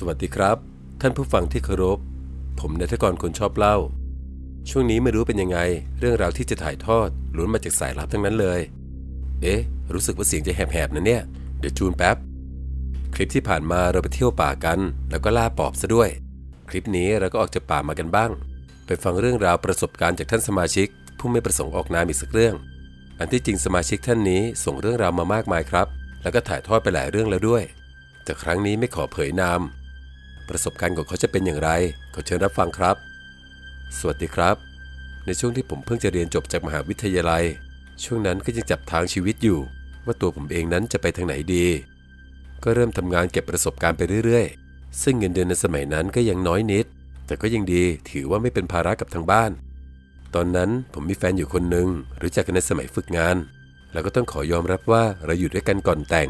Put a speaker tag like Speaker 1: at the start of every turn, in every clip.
Speaker 1: สวัสดีครับ ท่านผู้ฟังที่เคารพ ผมนายทกรคนชอบเล่า ช่วงนี้ไม่รู้เป็นยังไง เรื่องราวที่จะถ่ายทอดล้วนมาจากสายลับทั้งนั้นเลย เอ๊ะ รู้สึกว่าเสียงจะแหบๆนะเนี่ย เดี๋ยวจูนแป๊บ คลิปที่ผ่านมาเราไปเที่ยวป่ากัน แล้วก็ล่าปอบซะด้วย คลิปนี้เราก็ออกจากป่ามากันบ้าง ไปฟังเรื่องราวประสบการณ์จากท่านสมาชิก ผู้ไม่ประสงค์ออกนามอีกสักเรื่อง อันที่จริงสมาชิกท่านนี้ส่งเรื่องราวมามากมายครับ แล้วก็ถ่ายทอดไปหลายเรื่องแล้วด้วย แต่ครั้งนี้ไม่ขอเผยนาม ประสบการณ์ของเขาจะเป็นอย่างไรขอเชิญรับฟังครับ สวัสดีครับ ในช่วงที่ผมเพิ่งจะเรียนจบจากมหาวิทยาลัย ช่วงนั้นก็ยังจับทางชีวิตอยู่ ว่าตัวผมเองนั้นจะไปทางไหนดี ก็เริ่มทำงานเก็บประสบการณ์ไปเรื่อยๆ ซึ่งเงินเดือนในสมัยนั้นก็ยังน้อยนิด แต่ก็ยังดีถือว่าไม่เป็นภาระกับทางบ้าน ตอนนั้นผมมีแฟนอยู่คนหนึ่งรู้จักกันในสมัยฝึกงานแล้วก็ต้องขอยอมรับว่าเราอยู่ด้วยกันก่อนแต่ง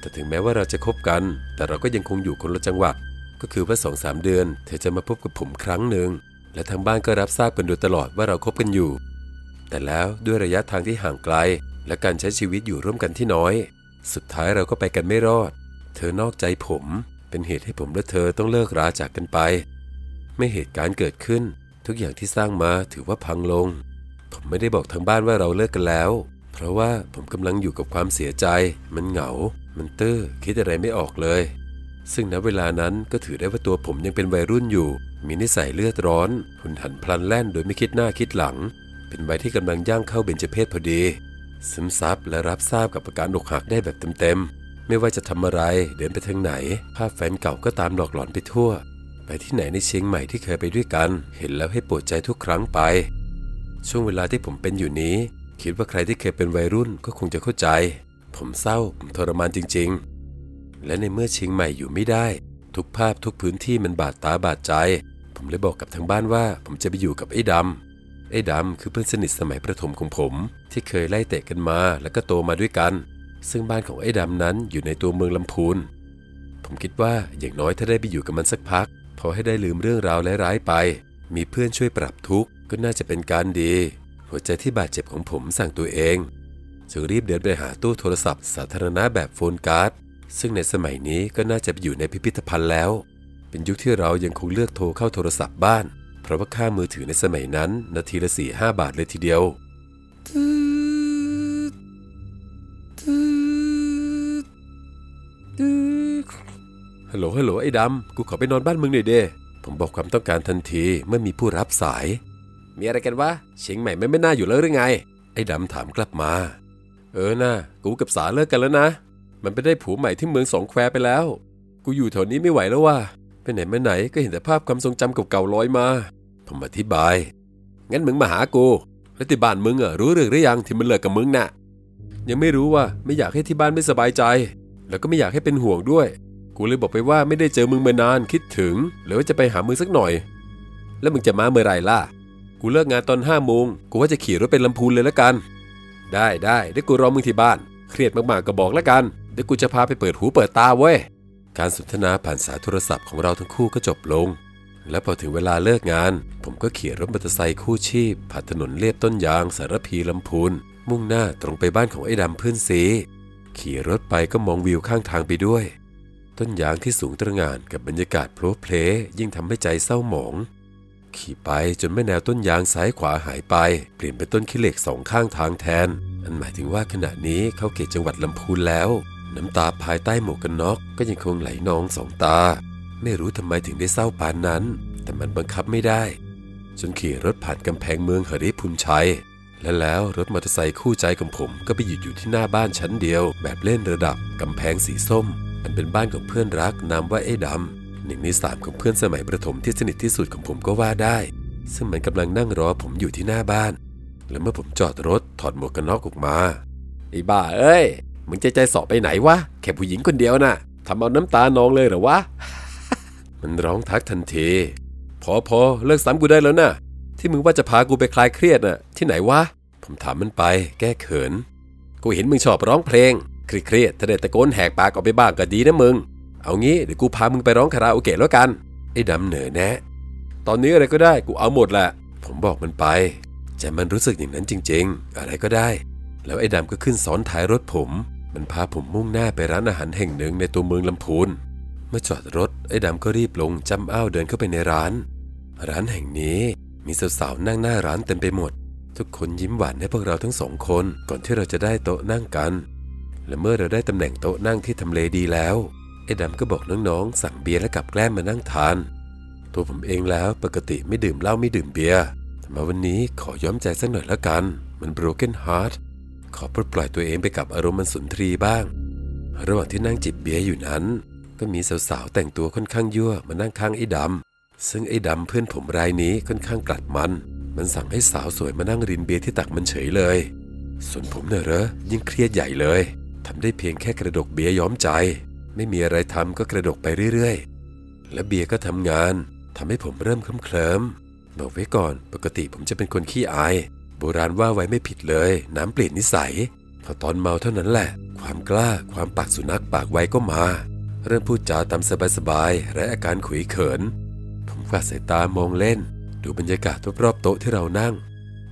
Speaker 1: แต่ถึงแม้ว่าเราจะคบกัน แต่เราก็ยังคงอยู่คนละจังหวัด ก็คือว่าสองสามเดือน เธอจะมาพบกับผมครั้งหนึ่ง และทางบ้านก็รับทราบกันโดยตลอดว่าเราคบกันอยู่ แต่แล้วด้วยระยะทางที่ห่างไกล และการใช้ชีวิตอยู่ร่วมกันที่น้อย สุดท้ายเราก็ไปกันไม่รอด เธอนอกใจผม เป็นเหตุให้ผมและเธอต้องเลิกราจากกันไป ไม่เหตุการณ์เกิดขึ้น ทุกอย่างที่สร้างมาถือว่าพังลง ผมไม่ได้บอกทางบ้านว่าเราเลิกกันแล้ว เพราะว่าผมกำลังอยู่กับความเสียใจ มันเหงา มันตื้อคิดอะไรไม่ออกเลย ซึ่งณเวลานั้นก็ถือได้ว่าตัวผมยังเป็นวัยรุ่นอยู่ มีนิสัยเลือดร้อนหุนหันพลันแล่นโดยไม่คิดหน้าคิดหลัง เป็นวัยที่กำลังย่างเข้าเบญจเพศพอดี ซึมซับและรับทราบกับอาการอกหักได้แบบเต็มๆ ไม่ว่าจะทำอะไรเดินไปทางไหน ภาพแฟนเก่าก็ตามหลอกหลอนไปทั่ว ไปที่ไหนในเชียงใหม่ที่เคยไปด้วยกัน เห็นแล้วให้ปวดใจทุกครั้งไป ช่วงเวลาที่ผมเป็นอยู่นี้ คิดว่าใครที่เคยเป็นวัยรุ่นก็คงจะเข้าใจ ผมเศร้าผมทรมานจริง ๆ และในเมื่อเชียงใหม่อยู่ไม่ได้ ทุกภาพทุกพื้นที่มันบาดตาบาดใจ ผมเลยบอกกับทางบ้านว่า ผมจะไปอยู่กับไอ้ดำไอ้ดำคือเพื่อนสนิทสมัยประถมของผม ที่เคยไล่เตะกันมาแล้วก็โตมาด้วยกัน ซึ่งบ้านของไอ้ดำนั้นอยู่ในตัวเมืองลำพูนผมคิดว่าอย่างน้อยถ้าได้ไปอยู่กับมันสักพัก พอให้ได้ลืมเรื่องราวร้ายๆไป มีเพื่อนช่วยปรับทุกข์ก็น่าจะเป็นการดี หัวใจที่บาดเจ็บของผมสั่งตัวเองจึงรีบเดินไปหาตู้โทรศัพท์สาธารณะแบบโฟนการ์ด ซึ่งในสมัยนี้ก็น่าจะไปอยู่ในพิพิธภัณฑ์แล้ว เป็นยุคที่เรายังคงเลือกโทรเข้าโทรศัพท์บ้าน เพราะว่าค่ามือถือในสมัยนั้น นาทีละสี่ห้าบาทเลยทีเดียว ฮัลโหลฮัลโหลไอ้ดำ กูขอไปนอนบ้านมึงหน่อยเด้ผมบอกความต้องการทันทีเมื่อมีผู้รับสาย มีอะไรกันวะเชียงใหม่ไม่ไม่น่าอยู่แล้วหรือไง ไอ้ดำถามกลับมา เออนะกูกับสาเลิกกันแล้วนะ มันไปได้ผัวใหม่ที่เมืองสองแควไปแล้ว กูอยู่แถวนี้ไม่ไหวแล้วว่ะไปไหนมาไหนก็เห็นแต่ภาพความทรงจำเก่าๆลอยมา ผมอธิบาย งั้นมึงมาหากู แล้วที่บ้านมึงอะรู้เรื่องหรือยังที่มันเลิกกับมึงน่ะ ยังไม่รู้ว่าไม่อยากให้ที่บ้านไม่สบายใจ แล้วก็ไม่อยากให้เป็นห่วงด้วย กูเลยบอกไปว่าไม่ได้เจอมึงมานานคิดถึงหรือว่าจะไปหามึงสักหน่อย แล้วมึงจะมาเมื่อไหร่ล่ะ กูเลิกงานตอนห้าโมงกูว่าจะขี่รถไปลำพูนเลยละกัน ได้ได้เดี๋ยวกูรอมึงที่บ้าน เครียดมากๆก็บอกแล้วกัน ดี๋ยวกูจะพาไปเปิดหูเปิดตาเว้ย การสนทนาผ่านสายโทรศัพท์ของเราทั้งคู่ก็จบลง และพอถึงเวลาเลิกงาน ผมก็ขี่รถมอเตอร์ไซค์คู่ชีพผ่านถนนเลียบต้นยางสารพีลำพูน มุ่งหน้าตรงไปบ้านของไอ้ดำเพื่อนสีขี่รถไปก็มองวิวข้างทางไปด้วย ต้นยางที่สูงตระหง่านกับบรรยากาศโพลเพลยิ่งทำให้ใจเศร้าหมองขี่ไปจนแม่แนวต้นยางซ้ายขวาหายไป เปลี่ยนเป็นต้นขี้เหล็กสองข้างทางแทน อันหมายถึงว่าขณะนี้เขาเขตจังหวัดลำพูนแล้ว น้ำตาภายใต้หมวกกันน็อกก็ยังคงไหลนองสองตา ไม่รู้ทำไมถึงได้เศร้าปานนั้น แต่มันบังคับไม่ได้จนขี่รถผ่านกำแพงเมืองหริพุนชัย และแล้วรถมอเตอร์ไซค์คู่ใจของผมก็ไปหยุดอยู่ที่หน้าบ้านชั้นเดียว แบบเล่นระดับกำแพงสีส้มอันเป็นบ้านของเพื่อนรักนามว่าไอ้ดำหนึ่งในสามของเพื่อนสมัยประถมที่สนิทที่สุดของผมก็ว่าได้ ซึ่งมันกำลังนั่งรอผมอยู่ที่หน้าบ้าน และเมื่อผมจอดรถถอดหมวกกันน็อกออกมาไอ้บ้าเอ้ย มึงจะใจสอบไปไหนวะแค่ผู้หญิงคนเดียวน่ะทำเอาน้ำตานองเลยเหรอวะ มันร้องทักทันที พอพอเลิกซ้ำกูได้แล้วนะที่มึงว่าจะพากูไปคลายเครียดน่ะ ที่ไหนวะ ผมถามมันไป แก้เขิน กูเห็นมึงชอบร้องเพลง เครียดๆถ้าได้ตะโกนแหกปากออกไปบ้างก็ดีนะมึง เอางี้เดี๋ยวกูพามึงไปร้องคาราโอเกะแล้วกัน ไอ้ดำเหนือแนะ ตอนนี้อะไรก็ได้กูเอาหมดแหละ ผมบอกมันไปใจมันรู้สึกอย่างนั้นจริง ๆ อะไรก็ได้ แล้วไอ้ดำก็ขึ้นซ้อนท้ายรถผม มันพาผมมุ่งหน้าไปร้านอาหารแห่งหนึ่งในตัวเมืองลำพูน เมื่อจอดรถไอ้ดำก็รีบลงจำอ้าวเดินเข้าไปในร้าน ร้านแห่งนี้มีสาวๆนั่งหน้าร้านเต็มไปหมด ทุกคนยิ้มหวานให้พวกเราทั้งสองคนก่อนที่เราจะได้โต๊ะนั่งกัน และเมื่อเราได้ตำแหน่งโต๊ะนั่งที่ทำเลดีแล้วไอ้ดำก็บอกน้องๆสั่งเบียร์และกับแกล้มมานั่งทาน ตัวผมเองแล้วปกติไม่ดื่มเหล้าไม่ดื่มเบียร์แต่มาวันนี้ขอย้อมใจสักหน่อยและกัน มัน broken heart ขอปลดปล่อยตัวเองไปกับอารมณ์มันสุนทรีบ้าง ระหว่างที่นั่งจิบเบียร์อยู่นั้น ก็มีสาวๆแต่งตัวค่อนข้างยั่วมานั่งข้างไอ้ดำซึ่งไอ้ดำเพื่อนผมรายนี้ค่อนข้างกลัดมัน มันสั่งให้สาวสวยมานั่งรินเบียร์ที่ตักมันเฉยเลย ส่วนผมเนอะเหรอยิ่งเครียดใหญ่เลยทำได้เพียงแค่กระดกเบียร์ย้อมใจ ไม่มีอะไรทำก็กระดกไปเรื่อยๆ และเบียร์ก็ทำงานทำให้ผมเริ่มเคลิ้มๆบอกไว้ก่อนปกติผมจะเป็นคนขี้อาย โบราณว่าไว้ไม่ผิดเลย น้ำเปลี่ยนนิสัย พอตอนเมาเท่านั้นแหละ ความกล้าความปากสุนัขปากไวก็มา เริ่มพูดจาตามสบายๆและอาการขุยเขิน ผมกวาดสายตามองเล่น ดูบรรยากาศรอบๆโต๊ะที่เรานั่ง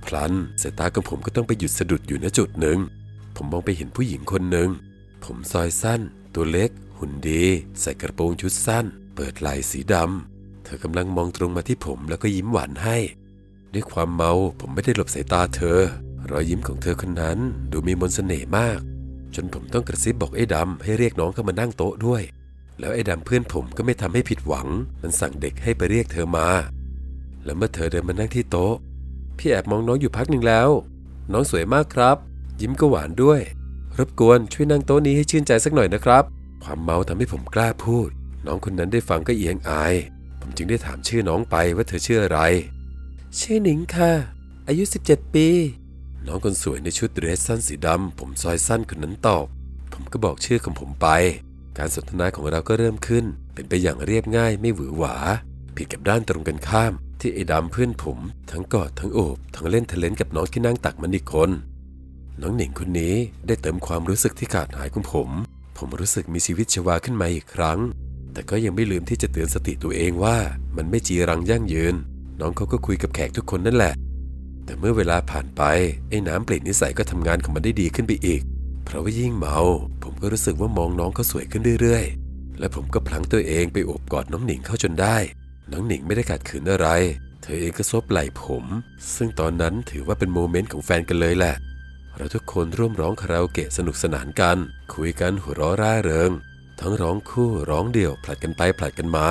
Speaker 1: พลันสายตาของผมก็ต้องไปหยุดสะดุดอยู่ณจุดหนึ่ง ผมมองไปเห็นผู้หญิงคนหนึ่ง ผมซอยสั้น ตัวเล็ก หุ่นดี ใส่กระโปรงชุดสั้น เปิดไหล่สีดำเธอกำลังมองตรงมาที่ผมแล้วก็ยิ้มหวานให้ ด้วยความเมาผมไม่ได้หลบสายตาเธอ รอยยิ้มของเธอคนนั้นดูมีมนต์เสน่ห์มาก จนผมต้องกระซิบบอกไอ้ดำให้เรียกน้องเข้ามานั่งโต๊ะด้วย แล้วไอ้ดำเพื่อนผมก็ไม่ทำให้ผิดหวัง มันสั่งเด็กให้ไปเรียกเธอมา แล้วเมื่อเธอเดินมานั่งที่โต๊ะ พี่แอบมองน้องอยู่พักหนึ่งแล้ว น้องสวยมากครับ ยิ้มก็หวานด้วย รบกวนช่วยนั่งโต๊ะนี้ให้ชื่นใจสักหน่อยนะครับ ความเมาทำให้ผมกล้าพูด น้องคนนั้นได้ฟังก็เอียงอาย ผมจึงได้ถามชื่อน้องไปว่าเธอชื่ออะไร ชื่อหนิงค่ะ อายุ 17 ปี น้องคนสวยในชุดเดรสสั้นสีดำ ผมซอยสั้นคนนั้นตอบ ผมก็บอกชื่อของผมไป การสนทนาของเราก็เริ่มขึ้น เป็นไปอย่างเรียบง่ายไม่หวือหวา ผิดกับด้านตรงกันข้าม ที่ไอ้ดำเพื่อนผม ทั้งกอดทั้งโอบทั้งเล่นทะเลนกับน้องที่นั่งตักมันอีกคน น้องหนิงคนนี้ได้เติมความรู้สึกที่ขาดหายของผม ผมรู้สึกมีชีวิตชีวาขึ้นมาอีกครั้ง แต่ก็ยังไม่ลืมที่จะเตือนสติตัวเองว่ามันไม่จีรังยั่งยืน น้องเขาก็คุยกับแขกทุกคนนั่นแหละ แต่เมื่อเวลาผ่านไปไอ้น้ำเปลี่ยนนิสัยก็ทำงานของมันได้ดีขึ้นไปอีก เพราะว่ายิ่งเมา ผมก็รู้สึกว่ามองน้องเขาสวยขึ้นเรื่อยๆ และผมก็พลังตัวเองไปโอบกอดน้องหนิงเข้าจนได้ น้องหนิงไม่ได้ขัดขืนอะไร เธอเองก็ซบไหล่ผม ซึ่งตอนนั้นถือว่าเป็นโมเมนต์ของแฟนกันเลยแหละ เราทุกคนร่วมร้องคาราโอเกะสนุกสนานกัน คุยกันหัวเราะร่าเริง ทั้งร้องคู่ร้องเดี่ยวผลัดกันไปผลัดกันมา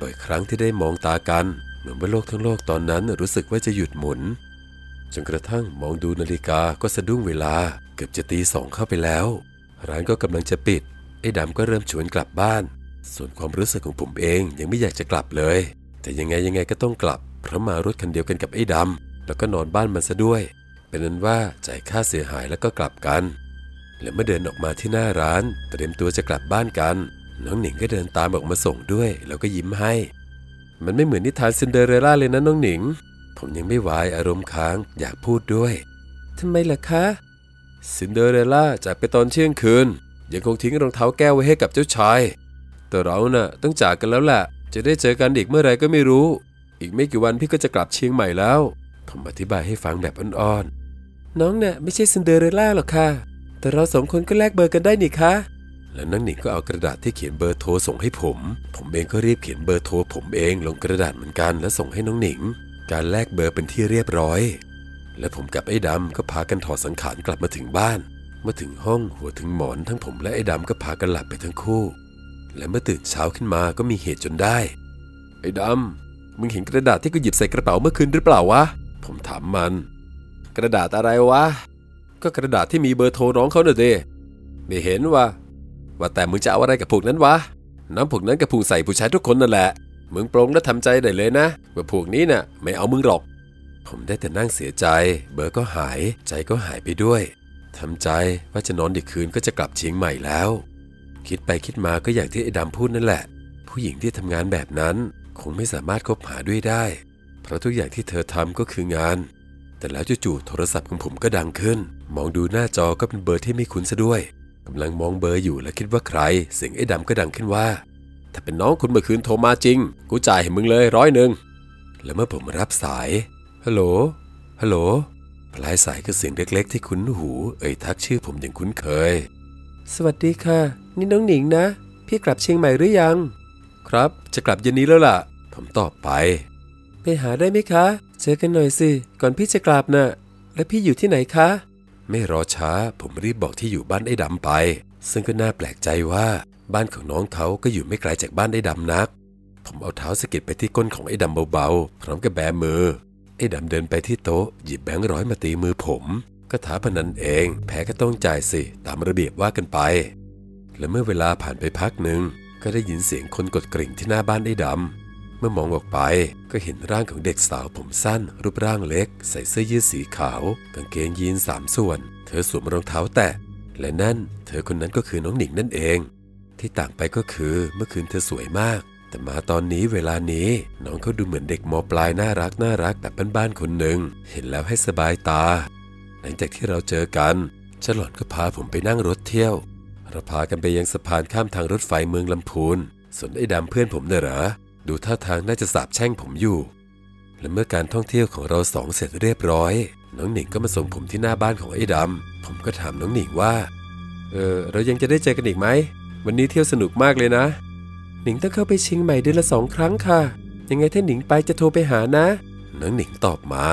Speaker 1: บ่อยครั้งที่ได้มองตากัน เหมือนว่าโลกทั้งโลกตอนนั้นรู้สึกว่าจะหยุดหมุน จนกระทั่งมองดูนาฬิกาก็สะดุ้งเวลา เกือบจะตีสองเข้าไปแล้ว ร้านก็กำลังจะปิด ไอ้ดำก็เริ่มชวนกลับบ้าน ส่วนความรู้สึกของผมเองยังไม่อยากจะกลับเลย แต่ยังไงยังไงก็ต้องกลับ เพราะมารถคันเดียวกันกับไอ้ดำแล้วก็นอนบ้านมันซะด้วย เป็นอันว่าจ่ายค่าเสียหายแล้วก็กลับกัน และเมื่อเดินออกมาที่หน้าร้าน เตรียมตัวจะกลับบ้านกัน น้องหนิงก็เดินตามออกมาส่งด้วย แล้วก็ยิ้มให้ มันไม่เหมือนนิทานซินเดอเรลล่าเลยนะน้องหนิง ผมยังไม่วายอารมณ์ค้างอยากพูดด้วยทำไมล่ะคะซินเดอเรลล่าจากไปตอนเที่ยงคืน ยังคงทิ้งรองเท้าแก้วไว้ให้กับเจ้าชาย แต่เราน่ะต้องจากกันแล้วแหละจะได้เจอกันอีกเมื่อไรก็ไม่รู้ อีกไม่กี่วันพี่ก็จะกลับเชียงใหม่แล้ว ผมอธิบายให้ฟังแบบอ่อนๆน้องน่ะไม่ใช่ซินเดอเรลล่าหรอกค่ะ แต่เราสองคนก็แลกเบอร์กันได้นี่คะ แล้วน้องหนิงก็เอากระดาษที่เขียนเบอร์โทรส่งให้ผม ผมเองก็รีบเขียนเบอร์โทรผมเองลงกระดาษเหมือนกันแล้วส่งให้น้องหนิง การแลกเบอร์เป็นที่เรียบร้อย และผมกับไอ้ดำก็พากันถอดสังขารกลับมาถึงบ้านเมื่อถึงห้องหัวถึงหมอนทั้งผมและไอ้ดำก็พากันหลับไปทั้งคู่ และเมื่อตื่นเช้าขึ้นมาก็มีเหตุจนได้ ไอ้ดำมึงเห็นกระดาษที่กูหยิบใส่กระเป๋าเมื่อคืนหรือเปล่าวะ ผมถามมัน กระดาษอะไรวะ ก็กระดาษที่มีเบอร์โทรน้องเขาเนอะเดไม่เห็นวะ ว่าแต่มึงจะเอาอะไรกับพวกนั้นวะ น้ำพวกนั้นกับพวกใส่ผู้ชายทุกคนนั่นแหละ มึงปรงและทำใจได้เลยนะว่าพวกนี้น่ะไม่เอามึงหรอก ผมได้แต่นั่งเสียใจ เบอร์ก็หาย ใจก็หายไปด้วยทำใจว่าจะนอนอีกคืนก็จะกลับเชียงใหม่แล้ว คิดไปคิดมาก็อย่างที่ไอ้ดำพูดนั่นแหละ ผู้หญิงที่ทำงานแบบนั้น คงไม่สามารถคบหาด้วยได้ เพราะทุกอย่างที่เธอทำก็คืองาน แต่แล้วจู่ๆโทรศัพท์ของผมก็ดังขึ้น มองดูหน้าจอก็เป็นเบอร์ที่ไม่คุ้นซะด้วย กำลังมองเบอร์อยู่และคิดว่าใคร เสียงไอ้ดำก็ดังขึ้นว่า ถ้าเป็นน้องคุณเมื่อคืนโทรมาจริง กูจ่ายให้มึงเลยร้อยหนึ่งแล้วเมื่อผมรับสายฮัลโหลฮัลโหลปลายสายคือเสียงเล็กๆ ที่คุ้นหู เอ่ยทักชื่อผมอย่างคุ้นเคย สวัสดีค่ะ นี่น้องหนิงนะ พี่กลับเชียงใหม่หรือยัง ครับ จะกลับเย็นนี้แล้วล่ะ ผมตอบไป ไปหาได้ไหมคะ เจอกันหน่อยสิ ก่อนพี่จะกลับน่ะ แล้วพี่อยู่ที่ไหนคะ ไม่รอช้าผมรีบบอกที่อยู่บ้านไอ้ดำไป ซึ่งก็น่าแปลกใจว่าบ้านของน้องเขาก็อยู่ไม่ไกลจากบ้านไอ้ดำนัก ผมเอาเท้าสะกิดไปที่ก้นของไอ้ดำเบาๆ พร้อมกับแบมือ ไอ้ดำเดินไปที่โต๊ะหยิบแบงค์ร้อยมาตีมือผม ก็ท้าพนันเอง แพ้ก็ต้องจ่ายสิ ตามระเบียบว่ากันไป และเมื่อเวลาผ่านไปพักหนึ่งก็ได้ยินเสียงคนกดกริ่งที่หน้าบ้านไอ้ดำ มื่อมองออกไปก็เห็นร่างของเด็กสาวผมสั้น รูปร่างเล็ก ใส่เสื้อยืดสีขาว กางเกงยีนสามส่วน เธอสวมรองเท้าแตะ และนั่น เธอคนนั้นก็คือน้องหนิงนั่นเอง ที่ต่างไปก็คือเมื่อคืนเธอสวยมาก แต่มาตอนนี้เวลานี้น้องเขาดูเหมือนเด็กมปลายน่ารักน่ารักแบบบ้านๆคนหนึ่ง เห็นแล้วให้สบายตา หลังจากที่เราเจอกันฉลอนก็พาผมไปนั่งรถเที่ยวเราพากันไปยังสะพานข้ามทางรถไฟเมืองลำพูนส่วนไอ้ดำเพื่อนผมเนี่ยเหรอ ดูท่าทางน่าจะสาบแช่งผมอยู่ และเมื่อการท่องเที่ยวของเราสองเสร็จเรียบร้อย น้องหนิงก็มาส่งผมที่หน้าบ้านของไอ้ดำ ผมก็ถามน้องหนิงว่า เออเรายังจะได้เจอกันอีกไหม วันนี้เที่ยวสนุกมากเลยนะ หนิงต้องเข้าไปเชียงใหม่เดือนละสองครั้งค่ะ ยังไงถ้าหนิงไปจะโทรไปหานะ น้องหนิงตอบมา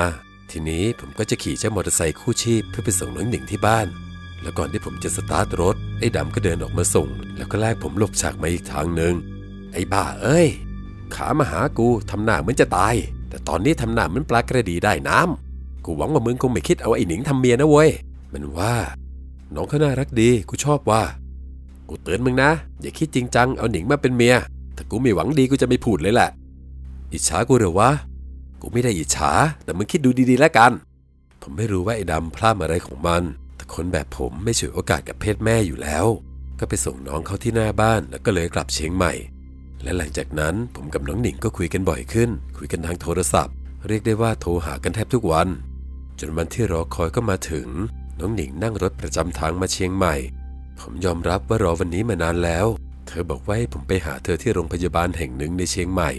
Speaker 1: ทีนี้ผมก็จะขี่เจ้ามอเตอร์ไซค์คู่ชีพเพื่อไปส่งน้องหนิงที่บ้าน แล้วก่อนที่ผมจะสตาร์ทรถ ไอ้ดำก็เดินออกมาส่ง แล้วก็แลกผมหลบฉากมาอีกทางหนึ่งไอ้บ้าเอ้ย ขามาหากูทำหน้าเหมือนจะตาย แต่ตอนนี้ทำหน้าเหมือนปลากระดีได้น้ำกูหวังว่ามึงคงไม่คิดเอาไอ้หนิงทำเมียนะเว้ย มันว่า น้องเขาน่ารักดีกูชอบว่า กูเตือนมึงนะ อย่าคิดจริงจังเอาหนิงมาเป็นเมีย ถ้ากูไม่หวังดีกูจะไม่พูดเลยแหละ อิจฉากูหรือวะ กูไม่ได้อิจฉา แต่มึงคิดดูดีๆแล้วกัน ผมไม่รู้ว่าไอ้ดำพลาดอะไรของมัน แต่คนแบบผมไม่ฉวยโอกาสกับเพศแม่อยู่แล้ว ก็ไปส่งน้องเขาที่หน้าบ้านแล้วก็เลยกลับเชียงใหม่ และหลังจากนั้นผมกับน้องหนิงก็คุยกันบ่อยขึ้น คุยกันทางโทรศัพท์ เรียกได้ว่าโทรหากันแทบทุกวัน จนวันที่รอคอยก็มาถึง น้องหนิงนั่งรถประจำทางมาเชียงใหม่ ผมยอมรับว่ารอวันนี้มานานแล้ว เธอบอกว่าให้ผมไปหาเธอที่โรงพยาบาลแห่งหนึ่งในเชียงใหม่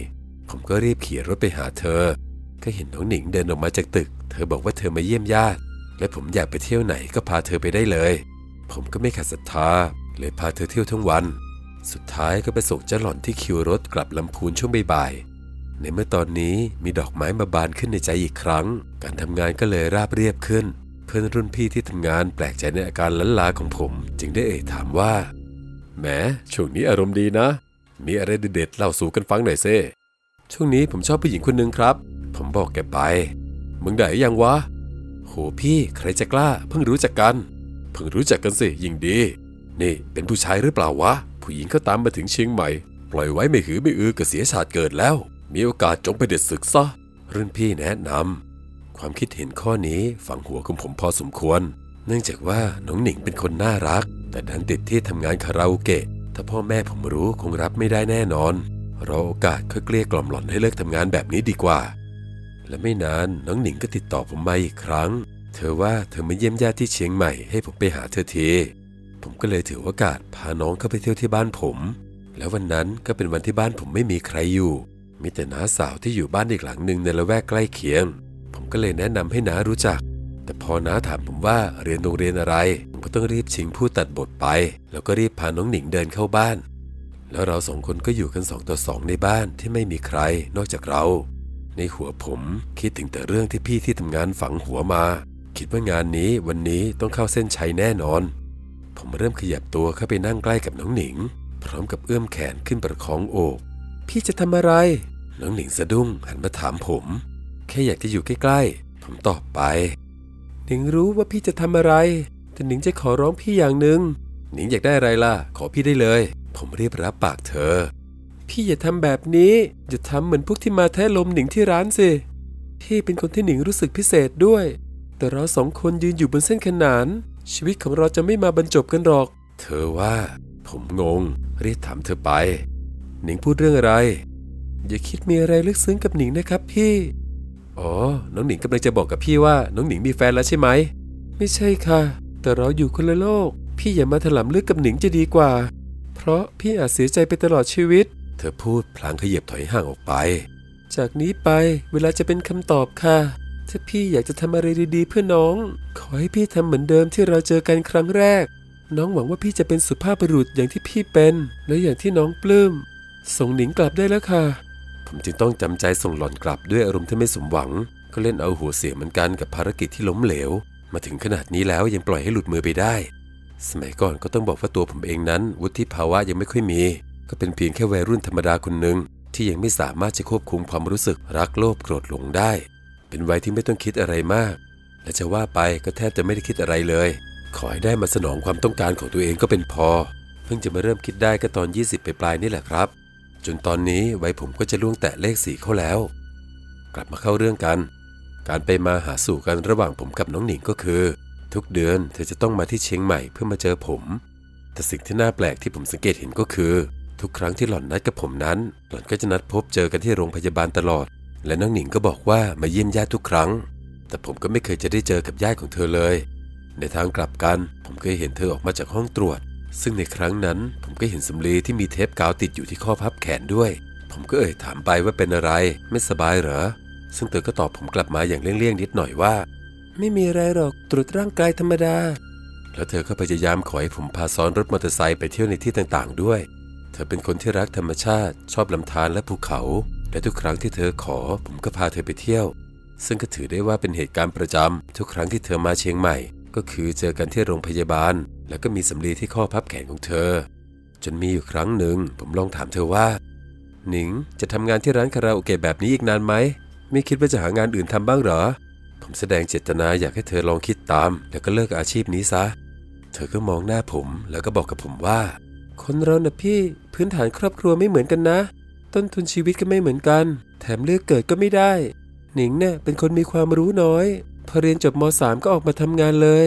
Speaker 1: ผมก็รีบขี่รถไปหาเธอ ก็เห็นน้องหนิงเดินออกมาจากตึก เธอบอกว่าเธอมาเยี่ยมญาติ และผมอยากไปเที่ยวไหนก็พาเธอไปได้เลย ผมก็ไม่ขัดศรัทธาเลยพาเธอเที่ยวทั้งวัน สุดท้ายก็ไปส่งเจ้าหล่อนที่คิวรถกลับลำพูนช่วงบ่ายๆ ในเมื่อตอนนี้มีดอกไม้มาบานขึ้นในใจอีกครั้ง การทำงานก็เลยราบเรียบขึ้น เพื่อนรุ่นพี่ที่ทำงานแปลกใจในอาการล้นลาของผม จึงได้เอ่ยถามว่า แหม ช่วงนี้อารมณ์ดีนะ มีอะไรเด็ดๆเล่าสู่กันฟังหน่อยเซ่ช่วงนี้ผมชอบผู้หญิงคนหนึ่งครับ ผมบอกแกไป มึงได้ยังวะ โหพี่ใครจะกล้า เพิ่งรู้จักกัน เพิ่งรู้จักกันสิยิ่งดี นี่เป็นผู้ชายหรือเปล่าวะ ผู้หญิงเขาตามมาถึงเชียงใหม่ ปล่อยไว้ไม่หือไม่อือก็เสียชาติเกิดแล้ว มีโอกาสจงไปเด็ดศึกซะรุ่นพี่แนะนำความคิดเห็นข้อนี้ฝังหัวของผมพอสมควร เนื่องจากว่าน้องหนิงเป็นคนน่ารัก แต่ดันติดที่ทำงานคาราโอเกะ ถ้าพ่อแม่ผมรู้คงรับไม่ได้แน่นอนรอโอกาสค่อยเกลี้ยกล่อมหล่อนให้เลิกทำงานแบบนี้ดีกว่า และไม่นานน้องหนิงก็ติดต่อผมมาอีกครั้ง เธอว่าเธอมาเยี่ยมญาติที่เชียงใหม่ให้ผมไปหาเธอที ผมก็เลยถือโอกาสพาน้องเข้าไปเที่ยวที่บ้านผม แล้ววันนั้นก็เป็นวันที่บ้านผมไม่มีใครอยู่ มีแต่น้าสาวที่อยู่บ้านอีกหลังหนึ่งในละแวกใกล้เคียง ผมก็เลยแนะนำให้น้ารู้จัก แต่พอน้าถามผมว่าเรียนโรงเรียนอะไร ผมก็ต้องรีบชิงผู้ตัดบทไป แล้วก็รีบพาน้องหนิงเดินเข้าบ้าน แล้วเราสองคนก็อยู่กันสองต่อสองในบ้านที่ไม่มีใครนอกจากเรา ในหัวผมคิดถึงแต่เรื่องที่พี่ที่ทำงานฝังหัวมา คิดว่างานนี้วันนี้ต้องเข้าเส้นชัยแน่นอน ผมเริ่มขยับตัวเข้าไปนั่งใกล้กับน้องหนิง พร้อมกับเอื้อมแขนขึ้นประคองอบพี่จะทำอะไร น้องหนิงสะดุ้งหันมาถามผม แค่อยากจะอยู่ใกล้ๆ ผมตอบไป หนิงรู้ว่าพี่จะทำอะไร แต่หนิงจะขอร้องพี่อย่างหนึ่งหนิงอยากได้อะไรล่ะ ขอพี่ได้เลย ผมรีบรับปากเธอ พี่อย่าทำแบบนี้ อย่าทำเหมือนพวกที่มาแท้ลมหนิงที่ร้านสิ พี่เป็นคนที่หนิงรู้สึกพิเศษด้วย แต่เราสองคนยืนอยู่บนเส้นขนาน ชีวิตของเราจะไม่มาบรรจบกันหรอก เธอว่า ผมงง รีบถามเธอไป หนิงพูดเรื่องอะไร อย่าคิดมีอะไรลึกซึ้งกับหนิงนะครับพี่ อ๋อ น้องหนิงกำลังจะบอกกับพี่ว่า น้องหนิงมีแฟนแล้วใช่ไหม ไม่ใช่ค่ะ แต่เราอยู่คนละโลก พี่อย่ามาถลำลึกกับหนิงจะดีกว่า เพราะพี่อาจเสียใจไปตลอดชีวิต เธอพูดพลางขยับถอยห่างออกไป จากนี้ไปเวลาจะเป็นคำตอบค่ะ ถ้าพี่อยากจะทำอะไรดีๆ เพื่อน้อง ขอให้พี่ทำเหมือนเดิมที่เราเจอกันครั้งแรก
Speaker 2: น้องหวังว่าพี่จะเป็นสุภาพบุรุษอย่างที่พี่เป็น และอย่างที่น้องปลื้ม ส่งหนิงกลับได้แล้วค่ะ
Speaker 1: ผมจึงต้องจำใจส่งหล่อนกลับด้วยอารมณ์ที่ไม่สมหวัง ก็เล่นเอาหัวเสียเหมือนกันกับภารกิจที่ล้มเหลว มาถึงขนาดนี้แล้วยังปล่อยให้หลุดมือไปได้ สมัยก่อนก็ต้องบอกว่าตัวผมเองนั้น วุฒิภาวะยังไม่ค่อยมี ก็เป็นเพียงแค่วัยรุ่นธรรมดาคนหนึ่งที่ยังไม่สามารถจะควบคุมความรู้สึกรักโลภโกรธหลงได้ เป็นวัยที่ไม่ต้องคิดอะไรมาก และจะว่าไปก็แทบจะไม่ได้คิดอะไรเลย ขอให้ได้มาสนองความต้องการของตัวเองก็เป็นพอ เพิ่งจะมาเริ่มคิดได้ก็ตอน 20 ไปปลายนี่แหละครับ จนตอนนี้วัยผมก็จะล่วงแตะเลขสี่เข้าแล้ว กลับมาเข้าเรื่องกัน การไปมาหาสู่กันระหว่างผมกับน้องหนิงก็คือ ทุกเดือนเธอจะต้องมาที่เชียงใหม่เพื่อมาเจอผม แต่สิ่งที่น่าแปลกที่ผมสังเกตเห็นก็คือ ทุกครั้งที่หล่อนนัดกับผมนั้น หล่อนก็จะนัดพบเจอกันที่โรงพยาบาลตลอด และน้องหนิงก็บอกว่ามาเยี่ยมญาติทุกครั้ง แต่ผมก็ไม่เคยจะได้เจอกับญาติของเธอเลย ในทางกลับกัน ผมเคยเห็นเธอออกมาจากห้องตรวจ ซึ่งในครั้งนั้นผมก็เห็นสำลีที่มีเทปกาวติดอยู่ที่ข้อพับแขนด้วย ผมก็เอ่ยถามไปว่าเป็นอะไร ไม่สบายเหรอ ซึ่งเธอก็ตอบผมกลับมาอย่างเลี่ยงๆนิดหน่อยว่า
Speaker 2: ไม่มีอะไรหรอกตรวจร่างกายธรรมดา
Speaker 1: แล้วเธอก็พยายามขอให้ผมพาซ้อนรถมอเตอร์ไซค์ไปเที่ยวในที่ต่างๆ ด้วย เธอเป็นคนที่รักธรรมชาติ ชอบลำธารและภูเขา และทุกครั้งที่เธอขอผมก็พาเธอไปเที่ยว ซึ่งก็ถือได้ว่าเป็นเหตุการณ์ประจำทุกครั้งที่เธอมาเชียงใหม่ ก็คือเจอกันที่โรงพยาบาล แล้วก็มีสำลีที่ข้อพับแขนของเธอ จนมีอยู่ครั้งหนึ่ง ผมลองถามเธอว่า หนิงจะทำงานที่ร้านคาราโอเกะแบบนี้อีกนานไหมไม่คิดว่าจะหางานอื่นทำบ้างเหรอ ผมแสดงเจตนาอยากให้เธอลองคิดตาม แล้วก็เลิกอาชีพนี้ซะ เธอก็มองหน้าผมแล้วก็บอกกับผมว่า
Speaker 2: คนเราน่ะพี่พื้นฐานครอบครัวไม่เหมือนกันนะ ต้นทุนชีวิตก็ไม่เหมือนกัน แถมเลือกเกิดก็ไม่ได้ หนิงเนี่ยเป็นคนมีความรู้น้อย พอเรียนจบม .3 ก็ออกมาทำงานเลย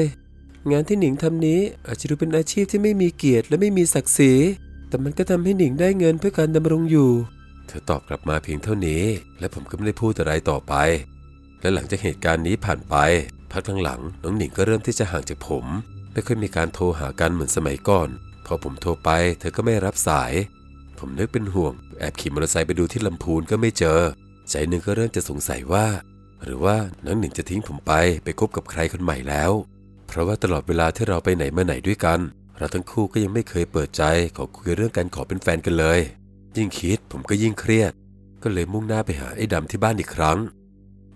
Speaker 2: งานที่หนิงทำนี้อาจจะดูเป็นอาชีพที่ไม่มีเกียรติและไม่มีศักดิ์ศรี แต่มันก็ทำให้หนิงได้เงินเพื่อการดำรงอยู่
Speaker 1: เธอตอบกลับมาเพียงเท่านี้ และผมก็ไม่ได้พูดอะไรต่อไป และหลังจากเหตุการณ์นี้ผ่านไป พักหลังๆน้องหนิงก็เริ่มที่จะห่างจากผม ไม่ค่อยมีการโทรหากันเหมือนสมัยก่อน พอผมโทรไป เธอก็ไม่รับสาย ผมนึกเป็นห่วง แอบขี่มอเตอร์ไซค์ไปดูที่ลำพูนก็ไม่เจอ ใจหนึ่งก็เริ่มจะสงสัยว่า หรือว่าน้องหนิงจะทิ้งผมไปไปคบกับใครคนใหม่แล้ว เพราะว่าตลอดเวลาที่เราไปไหนมาไหนด้วยกัน เราทั้งคู่ก็ยังไม่เคยเปิดใจขอคุยเรื่องการขอเป็นแฟนกันเลย ยิ่งคิดผมก็ยิ่งเครียด ก็เลยมุ่งหน้าไปหาไอ้ดำที่บ้านอีกครั้ง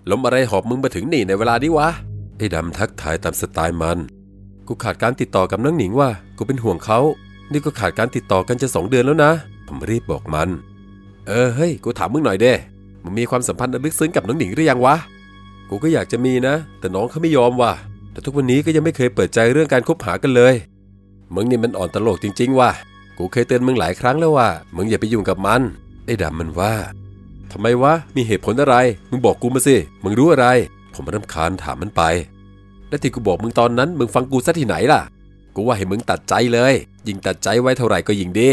Speaker 1: ลมอะไรหอบมึงมาถึงนี่ในเวลานี้วะไอ้ดำทักทายตามสไตล์มัน กูขาดการติดต่อกับน้องหนิงว่ากูเป็นห่วงเขา นี่ก็ขาดการติดต่อกันจะสองเดือนแล้วนะ ผมรีบบอกมัน เออเฮ้ย กูถามมึงหน่อยเด้มึงมีความสัมพันธ์ลึกซึ้งกับน้องหนิงหรือยังวะ กูก็อยากจะมีนะ แต่น้องเขาไม่ยอมว่ะ แต่ทุกวันนี้ก็ยังไม่เคยเปิดใจเรื่องการคบหากันเลย มึงนี่มันอ่อนตลกจริง ๆ ว่ะ กูเคยเตือนมึงหลายครั้งแล้วว่า มึงอย่าไปยุ่งกับมัน ไอ้ดำมันว่าทำไมวะ มีเหตุผลอะไร มึงบอกกูมาสิ มึงรู้อะไร ผมรำคาญถามมันไป และที่กูบอกมึงตอนนั้น มึงฟังกูซะที่ไหนล่ะ กูว่าให้มึงตัดใจเลย ยิ่งตัดใจไว้เท่าไหร่ก็ยิ่งดี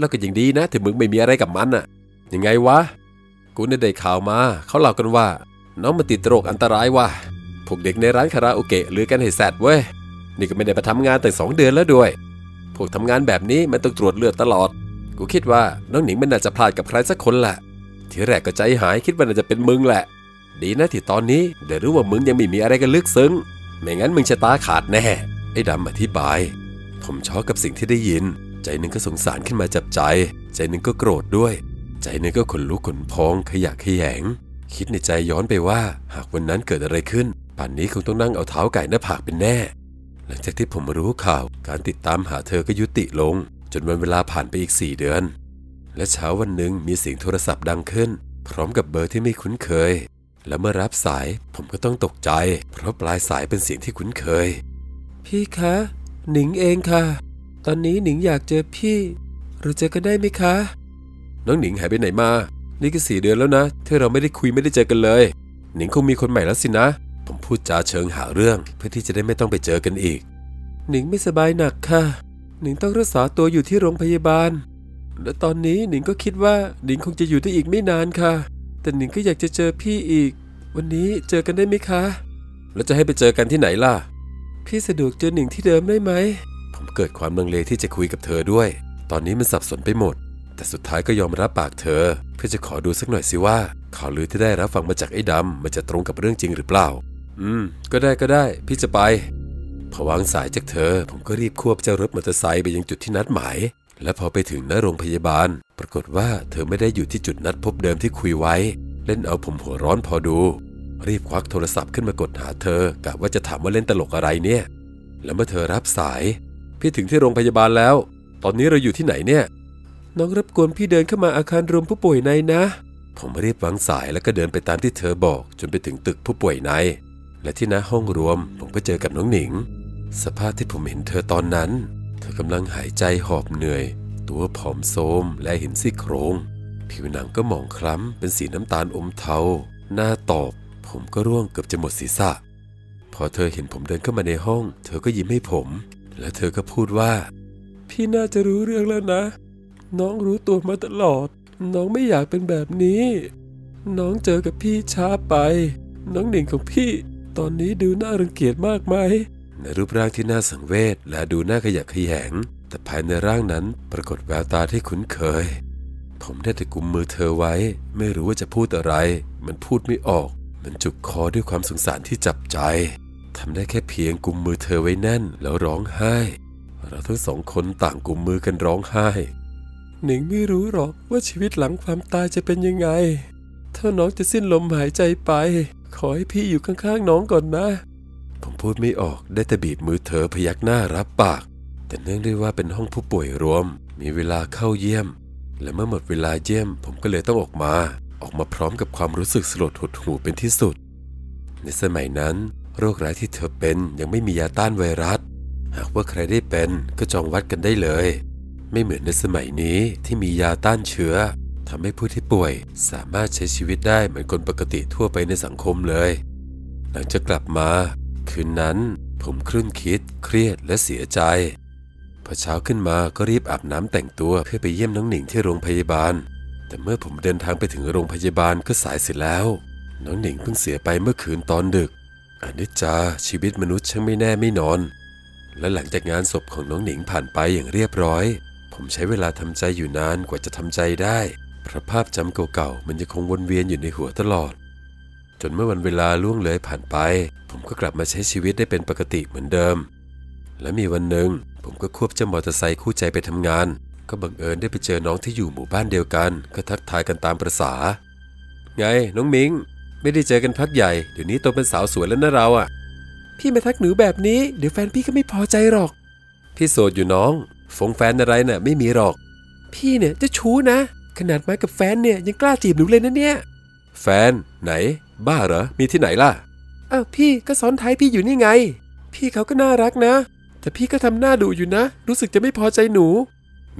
Speaker 1: แล้วก็ยิ่งดีนะที่มึงไม่มีอะไรกับมันอะยังไงวะ กูเนี่ยได้ข่าวมา เขาเล่ากันว่า น้องมันติดโรคอันตรายว่ะพวกเด็กในร้านคาราโอเกะหรือกันให้แซดเว้ย นี่ก็ไม่ได้มาทำงานแต่สองเดือนแล้วด้วย พวกทำงานแบบนี้มันต้องตรวจเลือดตลอด กูคิดว่าน้องหนิงมันน่าจะพลาดกับใครสักคนแหละ ทีแรกก็ใจหายคิดว่าน่าจะเป็นมึงแหละ ดีนะที่ตอนนี้ได้รู้ว่ามึงยังไม่มีอะไรกันลึกซึ้ง ไม่งั้นมึงชะตาขาดแน่ ไอ้ดำอธิบาย ผมช็อกกับสิ่งที่ได้ยิน ใจหนึ่งก็สงสารขึ้นมาจับใจ ใจหนึ่งก็โกรธด้วย ใจหนึ่งก็ขนลุกขนพองขยะขยง คิดในใจย้อนไปว่า หากวันนั้นเกิดอะไรขึ้น ป่านนี้คงต้องนั่งเอาเท้าไก่หน้าผากเป็นแน่ หลังจากที่ผมรู้ข่าวการติดตามหาเธอก็ยุติลง จนวันเวลาผ่านไปอีกสี่เดือน และเช้าวันหนึ่งมีเสียงโทรศัพท์ดังขึ้น พร้อมกับเบอร์ที่ไม่คุ้นเคย และเมื่อรับสายผมก็ต้องตกใจ เพราะปลายสายเป็นเสียงที่คุ้นเคย
Speaker 2: พี่คะหนิงเองค่ะ ตอนนี้หนิงอยากเจอพี่ เราเจอกันได้ไหมคะ
Speaker 1: น้องหนิงหายไปไหนมา นี่ก็สี่เดือนแล้วนะที่เราไม่ได้คุยไม่ได้เจอกันเลย หนิงคงมีคนใหม่แล้วสินะ ผมพูดจาเชิงหาเรื่อง เพื่อที่จะได้ไม่ต้องไปเจอกันอีก
Speaker 2: หนิงไม่สบายหนักค่ะ หนิงต้องรักษาตัวอยู่ที่โรงพยาบาล และตอนนี้หนิงก็คิดว่าหนิงคงจะอยู่ได้อีกไม่นานค่ะ แต่หนิงก็อยากจะเจอพี่อีก วันนี้เจอกันได้ไหมคะ
Speaker 1: แล้วจะให้ไปเจอกันที่ไหนล่ะ
Speaker 2: พี่สะดวกเจอหนิงที่เดิมได้ไหม
Speaker 1: ผมเกิดความลังเลที่จะคุยกับเธอด้วย ตอนนี้มันสับสนไปหมด แต่สุดท้ายก็ยอมรับปากเธอ เพื่อจะขอดูสักหน่อยสิว่า ข่าวลือที่ได้รับฟังมาจากไอ้ดำมันจะตรงกับเรื่องจริงหรือเปล่า อืม ก็ได้ก็ได้ พี่จะไปพอวางสายจากเธอ ผมก็รีบควบเจ้ารถมอเตอร์ไซค์ไปยังจุดที่นัดหมาย และพอไปถึงหน้าโรงพยาบาล ปรากฏว่าเธอไม่ได้อยู่ที่จุดนัดพบเดิมที่คุยไว้ เล่นเอาผมหัวร้อนพอดู รีบควักโทรศัพท์ขึ้นมากดหาเธอกะว่าจะถามว่าเล่นตลกอะไรเนี่ย แล้วเมื่อเธอรับสาย พี่ถึงที่โรงพยาบาลแล้ว ตอนนี้เราอยู่ที่ไหนเนี่ย
Speaker 2: น้องรบกวนพี่เดินเข้ามาอาคารรวมผู้ป่วยในนะ
Speaker 1: ผมรีบวางสายแล้วก็เดินไปตามที่เธอบอกจนไปถึงตึกผู้ป่วยใน และที่หน้าห้องรวมผมก็เจอกับน้องหนิง สภาพที่ผมเห็นเธอตอนนั้น เธอกำลังหายใจหอบเหนื่อย ตัวผอมโทรมและเห็นซี่โครง ผิวหนังก็หมองคล้ำเป็นสีน้ำตาลอมเทา หน้าตอบ ผมก็ร่วงเกือบจะหมดศีรษะ พอเธอเห็นผมเดินเข้ามาในห้อง เธอก็ยิ้มให้ผม และเธอก็พูดว่า
Speaker 2: พี่น่าจะรู้เรื่องแล้วนะ น้องรู้ตัวมาตลอด น้องไม่อยากเป็นแบบนี้ น้องเจอกับพี่ช้าไป น้องหนิงของพี่ตอนนี้ดูน่ารังเกียจมากไหม
Speaker 1: ในรูปร่างที่น่าสังเวชและดูน่าขยะแขยงแต่ภายในร่างนั้นปรากฏแววตาที่คุ้นเคย ผมได้แต่กุมมือเธอไว้ ไม่รู้ว่าจะพูดอะไร มันพูดไม่ออก มันจุกคอด้วยความสงสารที่จับใจ ทำได้แค่เพียงกุมมือเธอไว้แน่นแล้วร้องไห้ เราทั้งสองคนต่างกุมมือกันร้องไห้
Speaker 2: หนิงไม่รู้หรอกว่าชีวิตหลังความตายจะเป็นยังไง ถ้าน้องจะสิ้นลมหายใจไป ขอให้พี่อยู่ข้างๆน้องก่อนนะ
Speaker 1: ผมพูดไม่ออกได้แต่บีบมือเธอพยักหน้ารับปาก แต่เนื่องด้วยว่าเป็นห้องผู้ป่วยรวม มีเวลาเข้าเยี่ยม และเมื่อหมดเวลาเยี่ยม ผมก็เลยต้องออกมา ออกมาพร้อมกับความรู้สึกสลดหดหู่เป็นที่สุด ในสมัยนั้น โรคร้ายที่เธอเป็นยังไม่มียาต้านไวรัส หากว่าใครได้เป็นก็จองวัดกันได้เลย ไม่เหมือนในสมัยนี้ที่มียาต้านเชื้อทำให้ผู้ที่ป่วยสามารถใช้ชีวิตได้เหมือนคนปกติทั่วไปในสังคมเลย หลังจากกลับมา คืนนั้นผมครุ่นคิด เครียดและเสียใจพอเช้าขึ้นมาก็รีบอาบน้ำแต่งตัวเพื่อไปเยี่ยมน้องหนิงที่โรงพยาบาล แต่เมื่อผมเดินทางไปถึงโรงพยาบาลก็สายเสร็จแล้ว น้องหนิงเพิ่งเสียไปเมื่อคืนตอนดึก อนิจจาชีวิตมนุษย์ช่างไม่แน่ไม่นอน และหลังจากงานศพของน้องหนิงผ่านไปอย่างเรียบร้อย ผมใช้เวลาทำใจอยู่นานกว่าจะทำใจได้เพราะภาพจำเก่าๆมันยังคงวนเวียนอยู่ในหัวตลอด จนเมื่อวันเวลาล่วงเลยผ่านไป ผมก็กลับมาใช้ชีวิตได้เป็นปกติเหมือนเดิม และมีวันหนึ่งผมก็ควบเจ้ามอเตอร์ไซค์คู่ใจไปทำงาน ก็บังเอิญได้ไปเจอน้องที่อยู่หมู่บ้านเดียวกัน ก็ทักทายกันตามประษาไงน้องมิง ไม่ได้เจอกันพักใหญ่ เดี๋ยวนี้โตเป็นสาวสวยแล้วนะเราอะ
Speaker 2: พี่มาทักหนูแบบนี้ เดี๋ยวแฟนพี่ก็ไม่พอใจหรอก
Speaker 1: พี่โสดอยู่น้องฟงแฟนอะไรน่ะไม่มีหรอก
Speaker 2: พี่เนี่ยจะชู้นะ ขนาดมากับแฟนเนี่ยยังกล้าจีบหนูเลยนะเนี่ย
Speaker 1: แฟนไหน บ้าเหรอ มีที่ไหนล่ะ
Speaker 2: อ้าวพี่ก็ซ้อนท้ายพี่อยู่นี่ไง พี่เขาก็น่ารักนะ แต่พี่ก็ทำหน้าดุอยู่นะ รู้สึกจะไม่พอใจหนู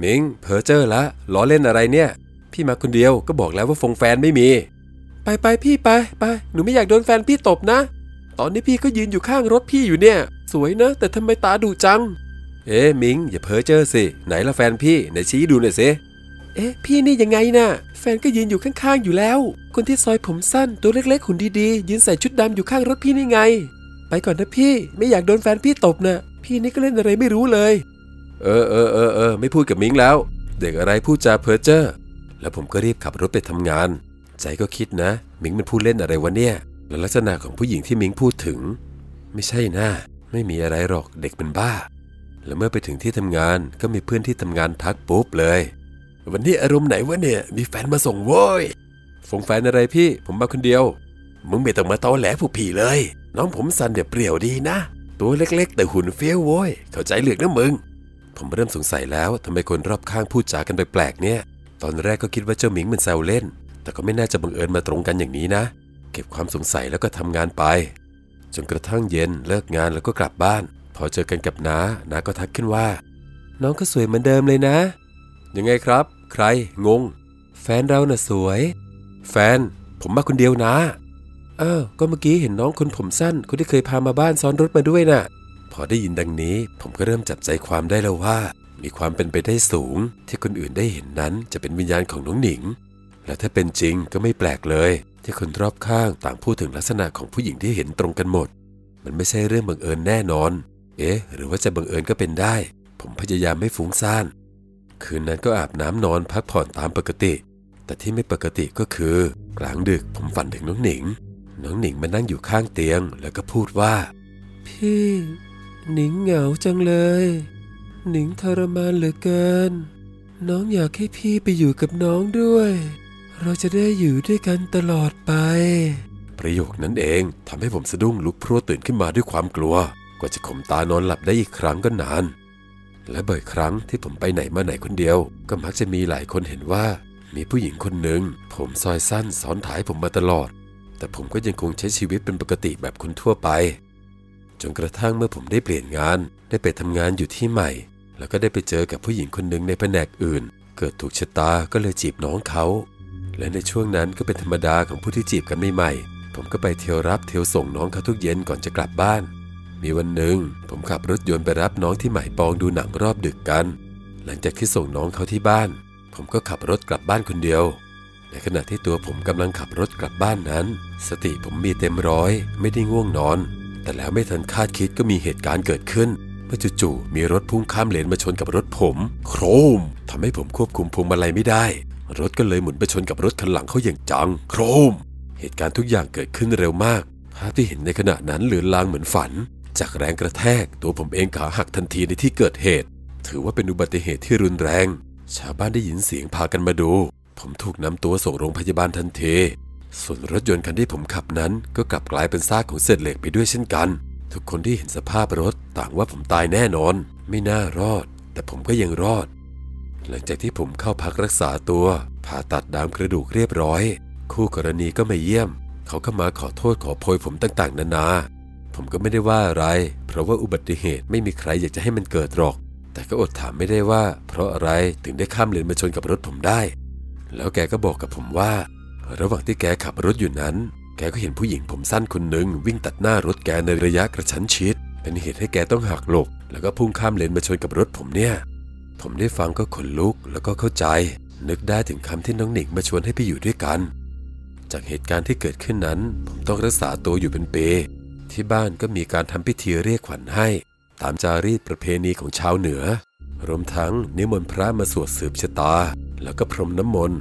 Speaker 1: มิงเพอเจอร์ละล้อเล่นอะไรเนี่ย พี่มาคนเดียวก็บอกแล้วว่าฟงแฟนไม่มี
Speaker 2: ไปไปพี่ไปไปหนูไม่อยากโดนแฟนพี่ตบนะ ตอนนี้พี่ก็ยืนอยู่ข้างรถพี่อยู่เนี่ย สวยนะ แต่ทำไมตาดุจัง
Speaker 1: เอ๊ะมิงอย่าเพ้อเจอสิ ไหนละแฟนพี่ไหนชี้ดูหน่อยสิ
Speaker 2: เอ๊ะพี่นี่ยังไงนะ่ะ แฟนก็ยืนอยู่ข้างๆอยู่แล้ว คนที่ซอยผมสั้นตัวเล็กๆหุ่นดีๆ ยืนใส่ชุดดำอยู่ข้างรถพี่นี่ไง ไปก่อนนะพี่ไม่อยากโดนแฟนพี่ตบนะพี่นี่ก็เล่นอะไรไม่รู้เลย
Speaker 1: เออเออเออเออไม่พูดกับมิงแล้ว เด็กอะไรพูดจาเพ้อเจอร์แล้วผมก็รีบขับรถไปทำงาน ใจก็คิดนะมิงมันพูดเล่นอะไรวะเนี่ยแล้วลักษณะของผู้หญิงที่มิงพูดถึง ไม่ใช่นะไม่มีอะไรหรอกเด็กเป็นบ้า แล้วเมื่อไปถึงที่ทำงานก็มีเพื่อนที่ทำงานทักปุ๊บเลย วันนี้อารมณ์ไหนวะเนี่ย มีแฟนมาส่งโว้ยฟงแฟนอะไรพี่ ผมมาคนเดียว มึงไม่ต้องมาตอแหลผู้ผีเลย น้องผมสันเดี๋ยวเปรี่ยวดีนะ ตัวเล็กๆ แต่หุ่นเฟี้ยวโว้ยเข้าใจเหลือกนะมึง ผมเริ่มสงสัยแล้วทำไมคนรอบข้างพูดจากันแปลกๆเนี่ย ตอนแรกก็คิดว่าเจ้าหมิงมันแซวเล่น แต่ก็ไม่น่าจะบังเอิญมาตรงกันอย่างนี้นะ เก็บความสงสัยแล้วก็ทำงานไป จนกระทั่งเย็นเลิกงานแล้วก็กลับบ้าน พอเจอกันกับน้าน้าก็ทักขึ้นว่า
Speaker 2: น้องก็สวยเหมือนเดิมเลยนะ
Speaker 1: ยังไงครับ ใครงง
Speaker 2: แฟนเราน่ะสวย
Speaker 1: แฟน ผมมาคนเดียวนะ
Speaker 2: อ้าวก็เมื่อกี้เห็นน้องคนผมสั้นคนที่เคยพามาบ้านซ้อนรถมาด้วยน่ะ
Speaker 1: พอได้ยินดังนี้ ผมก็เริ่มจับใจความได้แล้วว่า มีความเป็นไปได้สูง ที่คนอื่นได้เห็นนั้นจะเป็นวิญญาณของน้องหนิง และถ้าเป็นจริงก็ไม่แปลกเลย ที่คนรอบข้างต่างพูดถึงลักษณะของผู้หญิงที่เห็นตรงกันหมด มันไม่ใช่เรื่องบังเอิญแน่นอน เอ๊ะ หรือว่าจะบังเอิญก็เป็นได้ ผมพยายามไม่ฟุ้งซ่าน คืนนั้นก็อาบน้ำนอนพักผ่อนตามปกติ แต่ที่ไม่ปกติก็คือ กลางดึกผมฝันถึงน้องหนิง น้องหนิงมานั่งอยู่ข้างเตียง แล้วก็พูดว่า
Speaker 2: พี่ หนิงเหงาจังเลย หนิงทรมานเหลือเกิน น้องอยากให้พี่ไปอยู่กับน้องด้วย เราจะได้อยู่ด้วยกันตลอดไป
Speaker 1: ประโยคนั้นเองทำให้ผมสะดุ้งลุกพรวดตื่นขึ้นมาด้วยความกลัว กว่าจะข่มตานอนหลับได้อีกครั้งก็นาน และบ่อยครั้งที่ผมไปไหนมาไหนคนเดียว ก็มักจะมีหลายคนเห็นว่า มีผู้หญิงคนหนึ่ง ผมซอยสั้นซ้อนท้ายผมมาตลอด แต่ผมก็ยังคงใช้ชีวิตเป็นปกติแบบคนทั่วไป จนกระทั่งเมื่อผมได้เปลี่ยนงาน ได้ไปทำงานอยู่ที่ใหม่ แล้วก็ได้ไปเจอกับผู้หญิงคนหนึ่งในแผนกอื่น เกิดถูกชะตาก็เลยจีบน้องเขา และในช่วงนั้นก็เป็นธรรมดาของผู้ที่จีบกันใหม่ๆ ผมก็ไปเที่ยวรับเที่ยวส่งน้องเขาทุกเย็นก่อนจะกลับบ้าน มีวันหนึ่ง ผมขับรถยนต์ไปรับน้องที่หมายปองดูหนังรอบดึกกัน หลังจากที่ส่งน้องเขาที่บ้าน ผมก็ขับรถกลับบ้านคนเดียว ในขณะที่ตัวผมกำลังขับรถกลับบ้านนั้น สติผมมีเต็มร้อยไม่ได้ง่วงนอน แต่แล้วไม่ทันคาดคิดก็มีเหตุการณ์เกิดขึ้นเมื่อจู่ๆมีรถพุ่งข้ามเลนมาชนกับรถผม โครมทำให้ผมควบคุมพวงมาลัยไม่ได้ รถก็เลยหมุนไปชนกับรถคันหลังเขาอย่างจัง โครม เหตุการณ์ทุกอย่างเกิดขึ้นเร็วมาก ภาพที่เห็นในขณะนั้นเหลือนลางเหมือนฝัน จากแรงกระแทกตัวผมเองขาหักทันทีในที่เกิดเหตุ ถือว่าเป็นอุบัติเหตุที่รุนแรง ชาวบ้านได้ยินเสียงพากันมาดู ผมถูกนำตัวส่งโรงพยาบาลทันที ส่วนรถยนต์คันที่ผมขับนั้น ก็กลับกลายเป็นซากของเศษเหล็กไปด้วยเช่นกัน ทุกคนที่เห็นสภาพรถต่างว่าผมตายแน่นอน ไม่น่ารอด แต่ผมก็ยังรอด หลังจากที่ผมเข้าพักรักษาตัว ผ่าตัดดามกระดูกเรียบร้อย คู่กรณีก็มาเยี่ยม เขาก็มาขอโทษขอโพยผมต่างๆ นานา ผมก็ไม่ได้ว่าอะไร เพราะว่าอุบัติเหตุไม่มีใครอยากจะให้มันเกิดหรอก แต่ก็อดถามไม่ได้ว่า เพราะอะไรถึงได้ข้ามเลนมาชนกับรถผมได้ แล้วแกก็บอกกับผมว่า ระหว่างที่แกขับรถอยู่นั้น แกก็เห็นผู้หญิงผมสั้นคนหนึ่งวิ่งตัดหน้ารถแกในระยะกระชั้นชิด เป็นเหตุให้แกต้องหักหลบ แล้วก็พุ่งข้ามเลนมาชนกับรถผมเนี่ย ผมได้ฟังก็ขนลุกแล้วก็เข้าใจ นึกได้ถึงคำที่น้องหนิงมาชวนให้ไปอยู่ด้วยกัน จากเหตุการณ์ที่เกิดขึ้นนั้น ผมต้องรักษาตัวอยู่เป็นปีที่บ้านก็มีการทำพิธีเรียกขวัญให้ ตามจารีตประเพณีของชาวเหนือ รวมทั้งนิมนต์พระมาสวดสืบชะตา แล้วก็พรมน้ำมนต์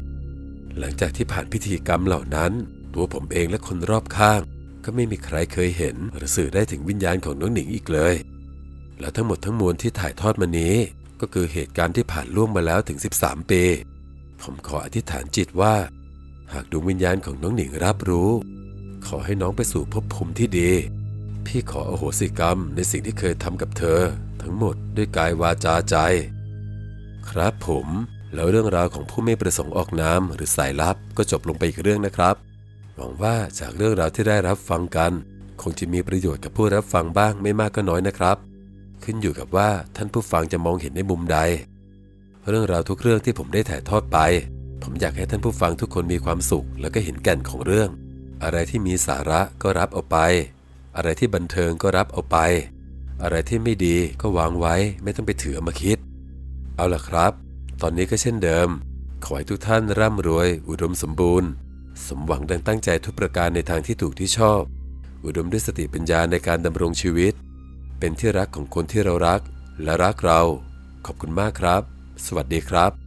Speaker 1: หลังจากที่ผ่านพิธีกรรมเหล่านั้น ตัวผมเองและคนรอบข้าง ก็ไม่มีใครเคยเห็น หรือสื่อได้ถึงวิญญาณของน้องหนิงอีกเลย และทั้งหมดทั้งมวลที่ถ่ายทอดมานี้ ก็คือเหตุการณ์ที่ผ่านล่วงมาแล้วถึง 13 ปี ผมขออธิษฐานจิตว่า หากดวงวิญญาณของน้องหนิงรับรู้ ขอให้น้องไปสู่ภพภูมิที่ดี พี่ขออโหสิกรรมในสิ่งที่เคยทำกับเธอ ทั้งหมดด้วยกายวาจาใจ ครับผมแล้วเรื่องราวของผู้ไม่ประสงค์ออกนามหรือสายลับก็จบลงไปอีกเรื่องนะครับ หวังว่าจากเรื่องราวที่ได้รับฟังกัน คงจะมีประโยชน์กับผู้รับฟังบ้างไม่มากก็น้อยนะครับ ขึ้นอยู่กับว่าท่านผู้ฟังจะมองเห็นในมุมใด เรื่องราวทุกเรื่องที่ผมได้ถ่ายทอดไป ผมอยากให้ท่านผู้ฟังทุกคนมีความสุข แล้วก็เห็นแก่นของเรื่อง อะไรที่มีสาระก็รับเอาไป อะไรที่บันเทิงก็รับเอาไป อะไรที่ไม่ดีก็วางไว้ไม่ต้องไปถือเอามาคิด เอาล่ะครับ ตอนนี้ก็เช่นเดิม ขอให้ทุกท่านร่ำรวย อุดมสมบูรณ์ สมหวังดังตั้งใจทุกประการในทางที่ถูกที่ชอบ อุดมด้วยสติปัญญาในการดำรงชีวิต เป็นที่รักของคนที่เรารักและรักเรา ขอบคุณมากครับ สวัสดีครับ